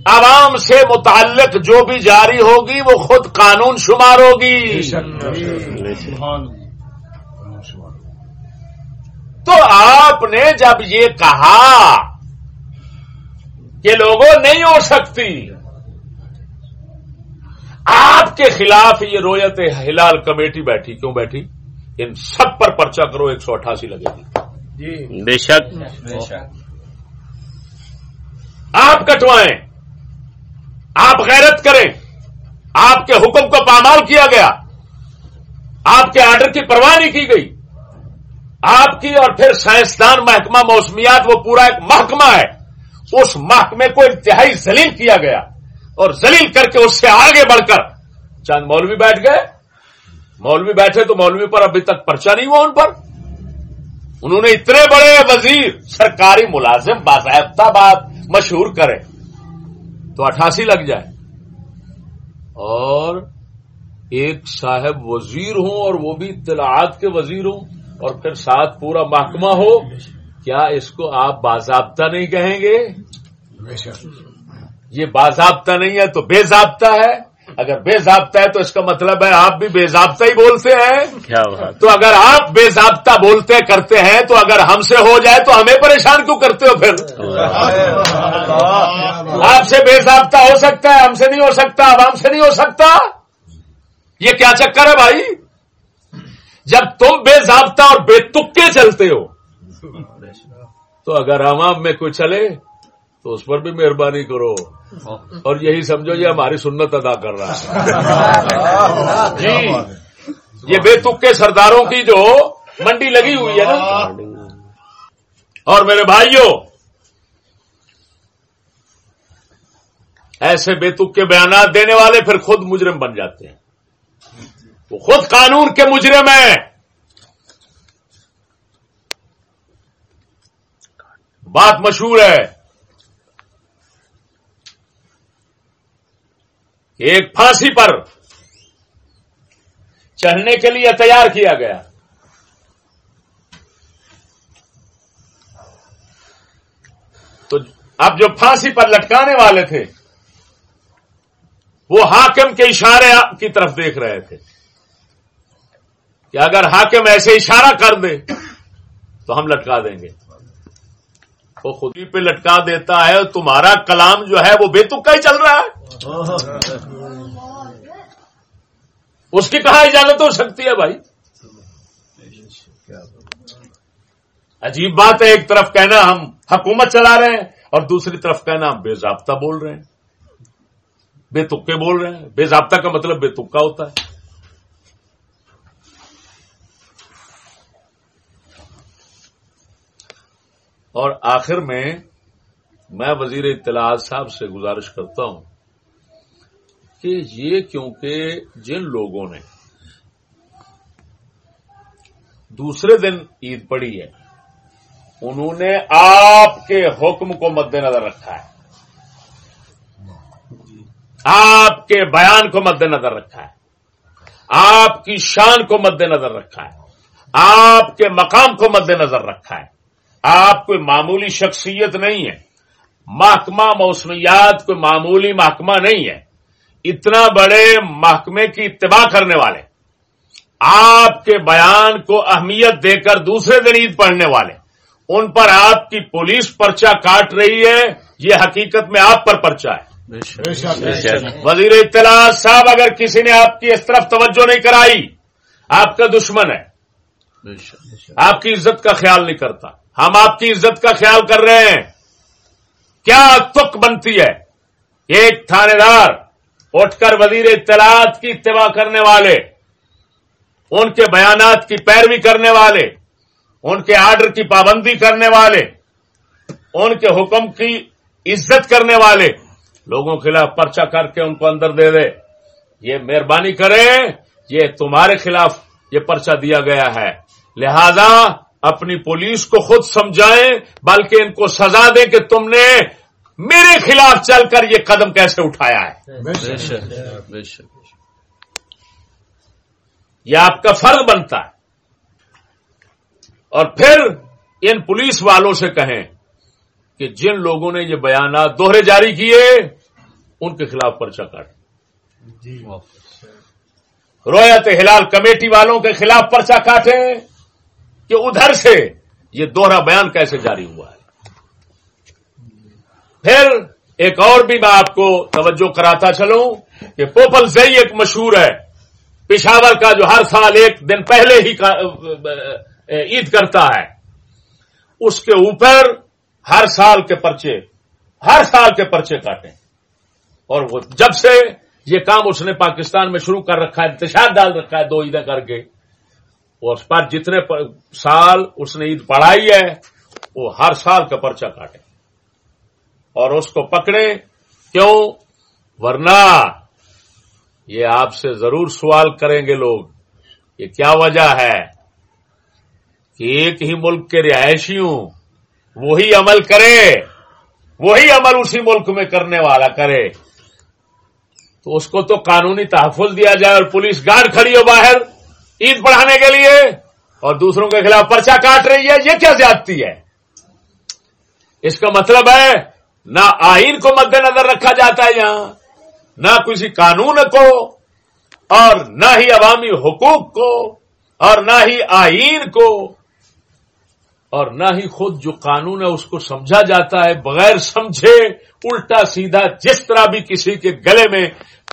عوام سے متعلق جو بھی جاری ہوگی وہ خود قانون شمار ہوگی۔ تو آپ نے جب یہ کہا کہ لوگوں نہیں ہو سکتی آپ کے خلاف یہ رویت ہلال کمیٹی بیٹھی۔ کیوں بیٹھی؟ ان سب پر پرچہ کرو ایک سو اٹھاسی لگے گی۔ بے شک۔ آپ کٹوائیں۔ آپ غیرت کریں۔ آپ کے حکم کو پامال کیا گیا۔ آپ کے آرڈر کی پرواہ نہیں کی گئی۔ آپ کی اور پھر سائنسدان محکمہ موسمیات وہ پورا ایک محکمہ ہے۔ اس محکمے کو انتہائی ذلیل کیا گیا۔ اور ذلیل کر کے اس سے آگے بڑھ کر چند مولوی بیٹھ گئے۔ مولوی بیٹھے تو مولوی پر ابھی تک پرچا نہیں ہوا ان پر۔ انہوں نے اتنے بڑے وزیر سرکاری ملازم باضابطہ بات مشہور کرے۔ تو اٹھاسی لگ جائے۔ اور ایک صاحب وزیر ہوں اور وہ بھی اطلاعات کے وزیر ہوں اور پھر ساتھ پورا محکمہ ہو کیا اس کو آپ باضابطہ نہیں کہیں گے؟ یہ باضابطہ نہیں ہے تو بے ضابطہ ہے۔ اگر بے ضابطہ ہے تو اس کا مطلب ہے آپ بھی بے ضابطہ ہی بولتے ہیں۔ کیا بات۔ تو اگر آپ بے ضابطہ بولتے کرتے ہیں تو اگر ہم سے ہو جائے تو ہمیں پریشان کیوں کرتے ہو پھر؟ آپ سے بے ضابطہ ہو سکتا ہے ہم سے نہیں ہو سکتا عوام سے نہیں ہو سکتا۔ یہ کیا چکر ہے بھائی؟ جب تم بے ضابطہ اور بے تکے چلتے ہو تو اگر عوام میں کوئی چلے تو اس پر بھی مہربانی کرو۔ اور یہی سمجھو یہ ہماری سنت ادا کر رہا ہے۔ جی۔ یہ بے تکے سرداروں کی جو منڈی لگی ہوئی ہے نا۔ اور میرے بھائیوں ایسے بے تک کے بیانات دینے والے پھر خود مجرم بن جاتے ہیں۔ وہ خود قانون کے مجرم ہیں۔ بات مشہور ہے۔ ایک پھانسی پر چڑھنے کے لیے تیار کیا گیا۔ تو اب جو پھانسی پر لٹکانے والے تھے، وہ حاکم کے اشارے کی طرف دیکھ رہے تھے کہ اگر حاکم ایسے اشارہ کر دے تو ہم لٹکا دیں گے۔ وہ خود ہی پہ لٹکا دیتا ہے تمہارا کلام جو ہے وہ بے تکا ہی چل رہا ہے۔ اس کی کہاں اجازت ہو سکتی ہے بھائی؟ عجیب بات ہے، ایک طرف کہنا ہم حکومت چلا رہے ہیں اور دوسری طرف کہنا ہم بے ضابطہ بول رہے ہیں۔ بے تکے بول رہے ہیں۔ بے ضابطہ کا مطلب بے تکا ہوتا ہے۔ اور آخر میں میں وزیر اطلاعات صاحب سے گزارش کرتا ہوں کہ یہ کیونکہ جن لوگوں نے دوسرے دن عید پڑی ہے، انہوں نے آپ کے حکم کو مد نظر رکھا ہے۔ آپ کے بیان کو مد نظر رکھا ہے۔ آپ کی شان کو مد نظر رکھا ہے۔ آپ کے مقام کو مد نظر رکھا ہے۔ آپ کوئی معمولی شخصیت نہیں ہے۔ محکمہ موسمیات کوئی معمولی محکمہ نہیں ہے۔ اتنا بڑے محکمے کی اتباع کرنے والے۔ آپ کے بیان کو اہمیت دے کر دوسرے دن عید پڑھنے والے۔ ان پر آپ کی پولیس پرچہ کاٹ رہی ہے۔ یہ حقیقت میں آپ پر پرچہ ہے۔ وزیر اطلاع صاحب اگر کسی نے آپ کی اس طرف توجہ نہیں کرائی آپ کا دشمن ہے۔ آپ کی عزت کا خیال نہیں کرتا۔ ہم آپ کی عزت کا خیال کر رہے ہیں۔ کیا تک بنتی ہے؟ ایک تھانے دار اٹھ کر وزیر اطلاعات کی اتباع کرنے والے، ان کے بیانات کی پیروی کرنے والے، ان کے آرڈر کی پابندی کرنے والے، ان کے حکم کی عزت کرنے والے۔ لوگوں کے خلاف پرچہ کر کے ان کو اندر دے دے۔ یہ مہربانی کریں، یہ تمہارے خلاف یہ پرچہ دیا گیا ہے۔ لہذا اپنی پولیس کو خود سمجھائیں بلکہ ان کو سزا دیں کہ تم نے میرے خلاف چل کر یہ قدم کیسے اٹھایا ہے۔ یہ آپ کا فرض بنتا ہے۔ اور پھر ان پولیس والوں سے کہیں کہ جن لوگوں نے یہ بیانات دوہرے جاری کیے ان کے خلاف پرچہ کاٹ جی۔ رویت ہلال کمیٹی والوں کے خلاف پرچہ کاٹے۔ کہ ادھر سے یہ دوہرا بیان کیسے جاری ہوا ہے۔ پھر ایک اور بھی میں آپ کو توجہ کراتا چلوں کہ پوپل زئی ایک مشہور ہے۔ پشاور کا جو ہر سال ایک دن پہلے ہی عید کرتا ہے۔ اس کے اوپر ہر سال کے پرچے، ہر سال کے پرچے کاٹے اور وہ جب سے یہ کام اس نے پاکستان میں شروع کر رکھا ہے، انتشار ڈال رکھا ہے، دو عیدیں کر کے۔ اس پر جتنے سال اس نے عید پڑھائی ہے، وہ ہر سال کا پرچہ کاٹے۔ اور اس کو پکڑے، کیوں؟ ورنہ یہ آپ سے ضرور سوال کریں گے لوگ، یہ کیا وجہ ہے کہ ایک ہی ملک کے رہائشیوں وہی عمل کرے، وہی عمل اسی ملک میں کرنے والا کرے؟ تو اس کو تو قانونی تحفظ دیا جائے اور پولیس گارڈ کھڑی ہو باہر۔ عید پڑھانے کے لیے اور دوسروں کے خلاف پرچہ کاٹ رہی ہے، یہ کیا زیادتی ہے؟ اس کا مطلب ہے، نہ آئین کو مد نظر رکھا جاتا ہے یہاں، نہ کسی قانون کو، اور نہ ہی عوامی حقوق کو، اور نہ ہی آئین کو، اور نہ ہی خود جو قانون ہے اس کو سمجھا جاتا ہے، بغیر سمجھے الٹا سیدھا جس طرح بھی کسی کے گلے میں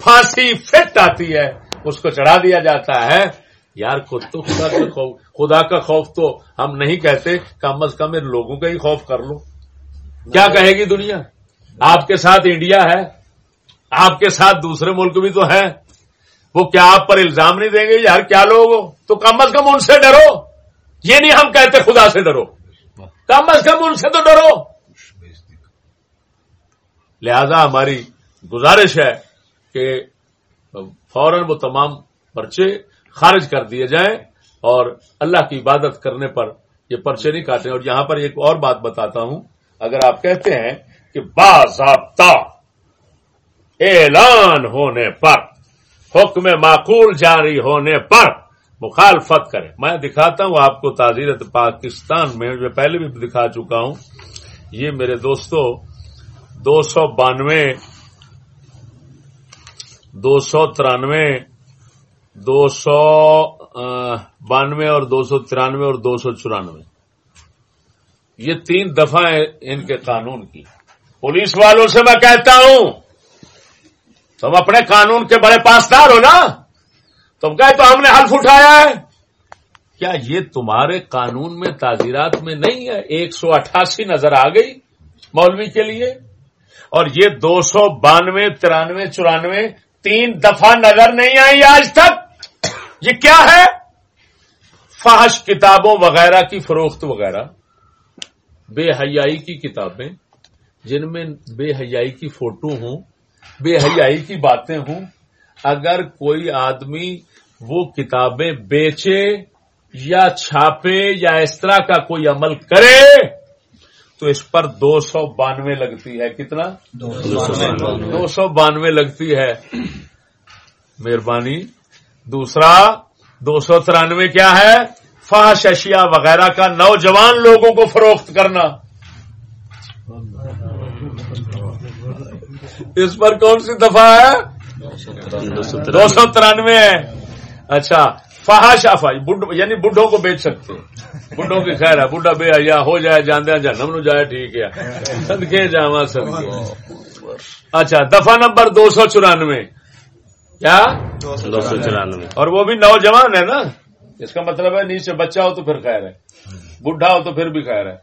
پھانسی فٹ آتی ہے، اس کو چڑھا دیا جاتا ہے۔ یار، خود تو خدا کا خوف، خدا کا خوف تو ہم نہیں کہتے، کم از کم ان لوگوں کا ہی خوف کر لو کیا کہے گی دنیا؟ آپ کے ساتھ انڈیا ہے، آپ کے ساتھ دوسرے ملک بھی تو ہے وہ کیا آپ پر الزام نہیں دیں گے؟ یار، کیا لوگ ہو؟ تو کم از کم ان سے ڈرو۔ یہ نہیں ہم کہتے خدا سے ڈرو۔ کم از کم ان سے تو ڈرو۔ لہذا ہماری گزارش ہے کہ فوراً وہ تمام پرچے خارج کر دیے جائیں اور اللہ کی عبادت کرنے پر یہ پرچے نہیں کاٹے اور یہاں پر ایک اور بات بتاتا ہوں۔ اگر آپ کہتے ہیں کہ باضابطہ اعلان ہونے پر، حکم معقول جاری ہونے پر مخالفت کرے میں دکھاتا ہوں، آپ کو تعزیرت پاکستان میں جو پہلے بھی دکھا چکا ہوں، یہ میرے دوستو، دو سو بانوے، دو سو ترانوے دو سو بانوے اور دو سو ترانوے اور دو سو چورانوے۔ یہ تین دفعہ ان کے قانون کی۔ پولیس والوں سے میں کہتا ہوں، تم اپنے قانون کے بڑے پاسدار ہو نا؟ تم کہے تو ہم نے حلف اٹھایا ہے۔ کیا یہ تمہارے قانون میں، تعزیرات میں نہیں ہے؟ ایک سو اٹھاسی نظر آ گئی مولوی کے لیے۔ اور یہ دو سو بانوے، ترانوے، چورانوے، تین دفعہ نظر نہیں آئی آج تک۔ یہ کیا ہے؟ فحش کتابوں وغیرہ کی فروخت وغیرہ بے حیائی کی کتابیں جن میں بے حیائی کی فوٹو ہوں بے حیائی کی باتیں ہوں اگر کوئی آدمی وہ کتابیں بیچے یا چھاپے یا اس طرح کا کوئی عمل کرے تو اس پر دو سو بانوے لگتی ہے۔ کتنا؟ دو سو بانوے۔ لگتی ہے۔ مہربانی۔ دوسرا، دو سو ترانوے کیا ہے؟ فحش اشیاء وغیرہ کا نوجوان لوگوں کو فروخت کرنا۔ اس پر کون سی دفعہ ہے؟ دو سو ترانوے ہے۔ اچھا فحاش افا یعنی بڈھوں کو بیچ سکتے بڈھوں کی خیر ہے، بڈھا بے یا ہو جائے جاندے جنم نو جائے، ٹھیک ہے۔ سدکے جاوا سدکے اچھا دفعہ نمبر دو سو چورانوے۔ کیا؟ دو سو چورانوے۔ اور وہ بھی نوجوان ہے نا۔ اس کا مطلب ہے نیچے بچہ ہو تو پھر خیر ہے۔ بڈھا ہو تو پھر بھی خیر ہے۔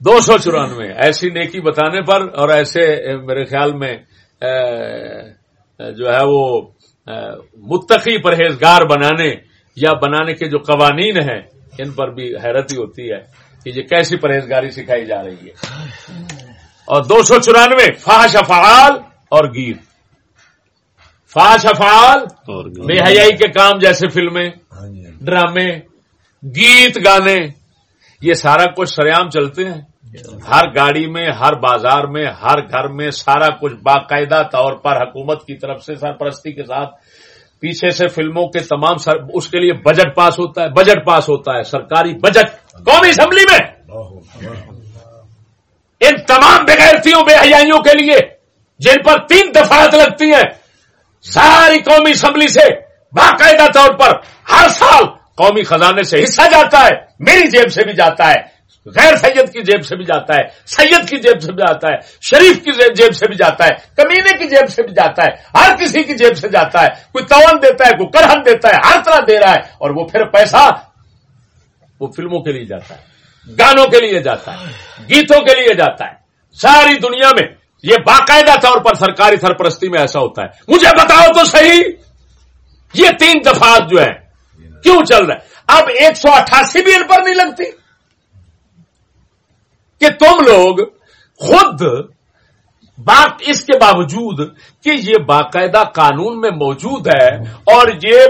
دو سو چورانوے۔ ایسی نیکی بتانے پر اور ایسے میرے خیال میں جو ہے وہ متقی پرہیزگار بنانے یا بنانے کے جو قوانین ہیں ان پر بھی حیرت ہی ہوتی ہے کہ یہ کیسی پرہیزگاری سکھائی جا رہی ہے۔ اور دو سو چورانوے فاش افعال اور گیت فاش افعال بے حیائی کے کام جیسے فلمیں ڈرامے گیت گانے یہ سارا کچھ سریام چلتے ہیں۔ ہر گاڑی میں ہر بازار میں ہر گھر میں سارا کچھ باقاعدہ طور پر حکومت کی طرف سے سرپرستی کے ساتھ پیچھے سے فلموں کے تمام سر اس کے لیے بجٹ پاس ہوتا ہے بجٹ پاس ہوتا ہے سرکاری بجٹ قومی اسمبلی میں۔ تمام بغیرتیوں، بے حیائیوں کے لیے، جن پر تین دفعات لگتی ہیں، ساری قومی اسمبلی سے باقاعدہ طور پر ہر سال قومی خزانے سے حصہ جاتا ہے، میری جیب سے بھی جاتا ہے، غیر سید کی جیب سے بھی جاتا ہے، سید کی جیب سے بھی جاتا ہے، شریف کی جیب سے بھی جاتا ہے، کمینے کی جیب سے بھی جاتا ہے، ہر کسی کی جیب سے جاتا ہے، کوئی تون دیتا ہے، کوئی کرہن دیتا ہے، ہر طرح دے رہا ہے، اور وہ پھر پیسہ وہ فلموں کے لیے جاتا ہے۔ گانوں کے لیے جاتا ہے، گیتوں کے لیے جاتا ہے۔ ساری دنیا میں یہ باقاعدہ طور پر سرکاری سرپرستی میں ایسا ہوتا ہے۔ مجھے بتاؤ تو صحیح، یہ تین دفعات جو ہیں، کیوں چل رہا ہے اب ایک سو اٹھاسی بھی ان پر نہیں لگتی۔ کہ تم لوگ خود بات اس کے باوجود کہ یہ باقاعدہ قانون میں موجود ہے اور یہ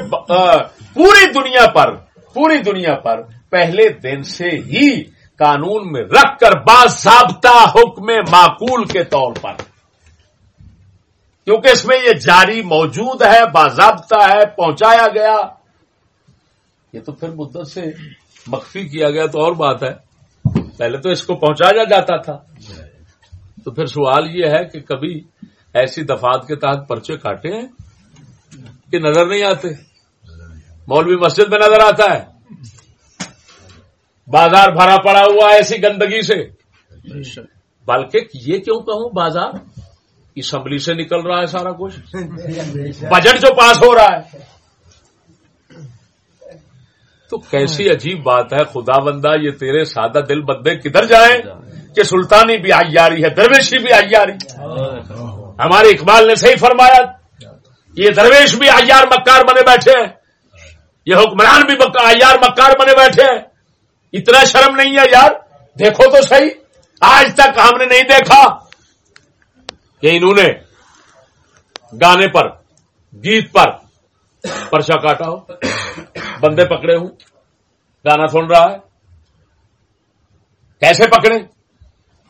پوری دنیا پر، پوری دنیا پر پہلے دن سے ہی قانون میں رکھ کر باضابطہ حکم معقول کے طور پر۔ کیونکہ اس میں یہ جاری موجود ہے باضابطہ ہے، پہنچایا گیا۔ یہ تو پھر مدت سے مخفی کیا گیا تو اور بات ہے۔ پہلے تو اس کو پہنچایا جاتا تھا۔ تو پھر سوال یہ ہے کہ کبھی ایسی دفات کے تحت پرچے کاٹے ہیں کہ نظر نہیں آتے؟ مولوی مسجد میں نظر آتا ہے۔ بازار بھرا پڑا ہوا ہے ایسی گندگی سے۔ بلکہ یہ کیوں کہوں؟ بازار اسمبلی سے نکل رہا ہے سارا کچھ۔ بجٹ جو پاس ہو رہا ہے۔ تو کیسی عجیب بات ہے خدا بندہ یہ تیرے سادہ دل بندے کدھر جائیں کہ سلطانی بھی آئی ہے درویشی بھی آئی جا رہی۔ ہمارے اقبال نے صحیح فرمایا یہ درویش بھی آیار مکار بنے بیٹھے ہیں۔ یہ حکمران بھی آیار مکار بنے بیٹھے ہیں۔ اتنا شرم نہیں ہے یار؟ دیکھو تو صحیح، آج تک ہم نے نہیں دیکھا کہ انہوں نے گانے پر، گیت پر پرچا کاٹا ہو۔ بندے پکڑے ہوں۔ گانا سن رہا ہے۔ کیسے پکڑے؟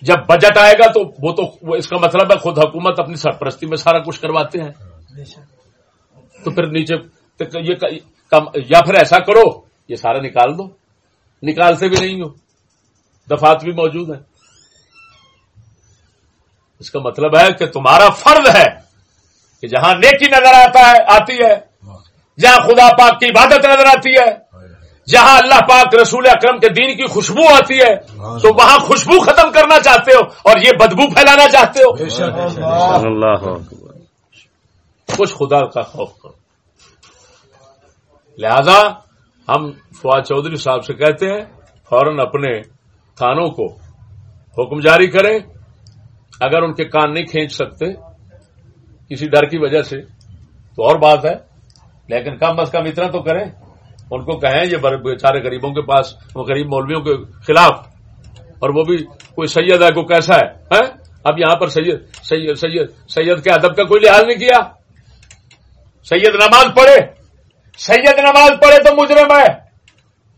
جب بجٹ آئے گا تو وہ تو اس کا مطلب ہے خود حکومت اپنی سرپرستی میں سارا کچھ کرواتے ہیں۔ تو پھر نیچے یا پھر ایسا کرو، یہ سارا نکال دو۔ نکالتے بھی نہیں ہو دفات بھی موجود ہے اس کا مطلب ہے کہ تمہارا فرض ہے کہ جہاں نیکی نظر آتا ہے آتی ہے۔ جہاں خدا پاک کی عبادت نظر آتی ہے۔ جہاں اللہ پاک رسول اکرم کے دین کی خوشبو آتی ہے تو وہاں خوشبو ختم کرنا چاہتے ہو اور یہ بدبو پھیلانا چاہتے ہو۔ کچھ خدا کا خوف کرو۔ لہذا ہم فواد چودھری صاحب سے کہتے ہیں، فوراً اپنے تھانوں کو حکم جاری کریں۔ اگر ان کے کان نہیں کھینچ سکتے کسی ڈر کی وجہ سے، تو اور بات ہے۔ لیکن کم از کم اتنا تو کریں۔ ان کو کہیں یہ بیچارے غریبوں کے پاس وہ غریب مولویوں کے خلاف۔ اور وہ بھی کوئی سید ہے، کوئی کیسا ہے ہاں؟ اب یہاں پر سید سید سید سید کے ادب کا کوئی لحاظ نہیں کیا۔ سید نماز پڑھے۔ سید نماز پڑھے تو مجرم ہے۔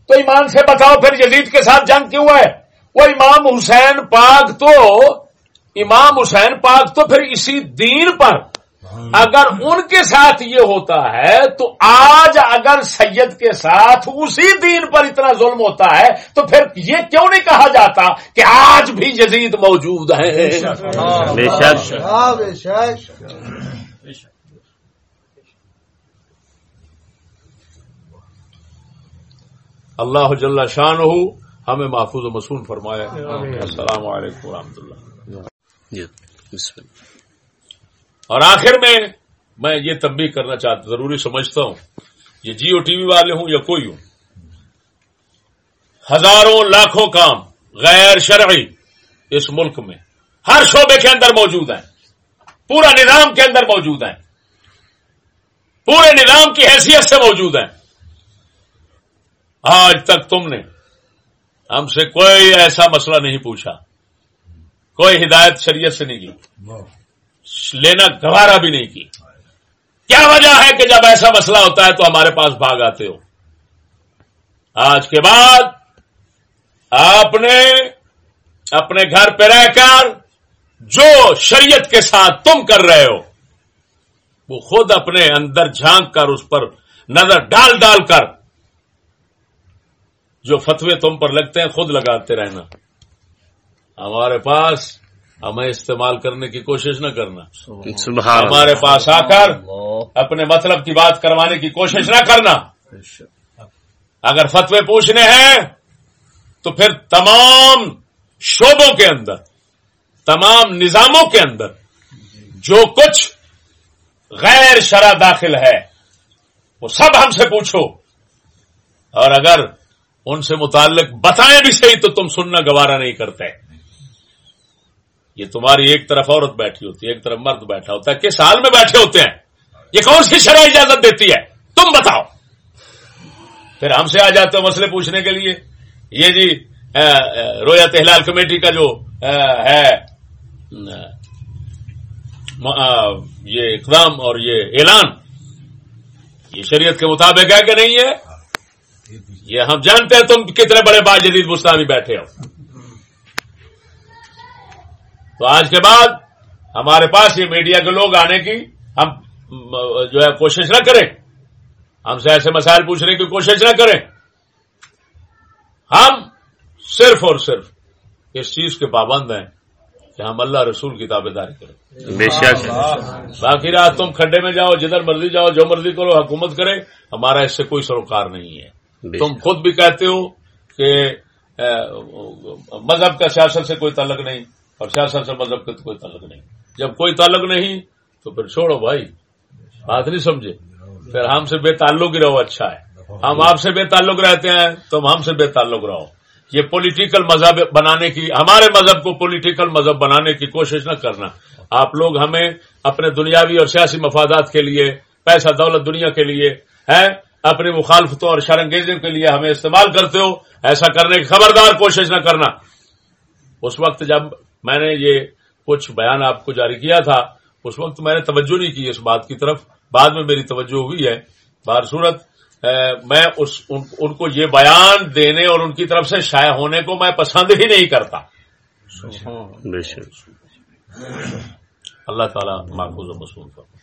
تو ایمان سے بتاؤ پھر یزید کے ساتھ جنگ کیوں ہے؟ وہ امام حسین پاک تو امام حسین پاک تو پھر اسی دین پر۔ اگر ان کے ساتھ یہ ہوتا ہے تو آج اگر سید کے ساتھ اسی دین پر اتنا ظلم ہوتا ہے تو پھر یہ کیوں نہیں کہا جاتا کہ آج بھی جزید موجود ہیں بے شک اللہ جل شان ہو ہمیں محفوظ و مصون فرمایا السلام علیکم ورحمۃ اللہ۔ جی بسم اللہ۔ اور آخر میں میں یہ تنبیہ کرنا چاہتا ضروری سمجھتا ہوں یہ جیو ٹی وی والے ہوں یا کوئی ہوں ہزاروں لاکھوں کام غیر شرعی اس ملک میں ہر شعبے کے اندر موجود ہیں۔ پورا نظام کے اندر موجود ہیں۔ پورے نظام کی حیثیت سے موجود ہیں۔ آج تک تم نے ہم سے کوئی ایسا مسئلہ نہیں پوچھا۔ کوئی ہدایت شریعت سے نہیں کی۔ لینا گوارا بھی نہیں کی۔ کیا وجہ ہے کہ جب ایسا مسئلہ ہوتا ہے تو ہمارے پاس بھاگ آتے ہو؟ آج کے بعد آپ نے اپنے گھر پہ رہ کر جو شریعت کے ساتھ تم کر رہے ہو وہ خود اپنے اندر جھانک کر اس پر نظر ڈال ڈال کر جو فتوے تم پر لگتے ہیں خود لگاتے رہنا۔ ہمارے پاس ہمیں استعمال کرنے کی کوشش نہ کرنا۔ سبحان ہمارے پاس آ کر اپنے مطلب کی بات کروانے کی کوشش نہ کرنا۔ اگر فتوے پوچھنے ہیں تو پھر تمام شعبوں کے اندر تمام نظاموں کے اندر جو کچھ غیر شرح داخل ہے وہ سب ہم سے پوچھو۔ اور اگر ان سے متعلق بتائیں بھی صحیح تو تم سننا گوارا نہیں کرتے۔ یہ تمہاری ایک طرف عورت بیٹھی ہوتی ہے، ایک طرف مرد بیٹھا ہوتا ہے۔ کس حال میں بیٹھے ہوتے ہیں؟ یہ کون سی شرح اجازت دیتی ہے؟ تم بتاؤ۔ پھر ہم سے آ جاتے ہو مسئلے پوچھنے کے لیے۔ یہ جی رویا تہلال کمیٹی کا جو ہے یہ اقدام اور یہ اعلان، یہ شریعت کے مطابق ہے کہ نہیں ہے؟ یہ ہم جانتے ہیں تم کتنے بڑے با جدید مستانی بیٹھے ہو۔ تو آج کے بعد ہمارے پاس یہ میڈیا کے لوگ آنے کی ہم جو ہے کوشش نہ کریں۔ ہم سے ایسے مسائل پوچھنے کی کوشش نہ کریں۔ ہم صرف اور صرف اس چیز کے پابند ہیں کہ ہم اللہ رسول کی تابے داری کریں۔ باقی رات تم کھڈے میں جاؤ جدھر مرضی جاؤ جو مرضی کرو حکومت کرے ہمارا اس سے کوئی سروکار نہیں ہے۔ تم خود بھی کہتے ہو کہ مذہب کا سیاست سے کوئی تعلق نہیں اور سیاست سے مذہب کا کوئی تعلق نہیں۔ جب کوئی تعلق نہیں تو پھر چھوڑو بھائی بات نہیں سمجھے۔ پھر ہم سے بے تعلق ہی رہو اچھا ہے۔ ہم آپ سے بے تعلق رہتے ہیں تم ہم سے بے تعلق رہو۔ یہ پولیٹیکل مذہب بنانے کی ہمارے مذہب کو پولیٹیکل مذہب بنانے کی کوشش نہ کرنا۔ آپ لوگ ہمیں اپنے دنیاوی اور سیاسی مفادات کے لیے پیسہ دولت دنیا کے لیے ہے اپنی مخالفتوں اور شرنگیزوں کے لیے ہمیں استعمال کرتے ہو ایسا کرنے کی خبردار کوشش نہ کرنا۔ اس وقت جب میں نے یہ کچھ بیان آپ کو جاری کیا تھا اس وقت میں نے توجہ نہیں کی اس بات کی طرف۔ بعد میں میری توجہ ہوئی ہے۔ بار صورت میں اس ان, ان کو یہ بیان دینے اور ان کی طرف سے شائع ہونے کو میں پسند ہی نہیں کرتا۔ اللہ تعالیٰ محفوظ و مصروف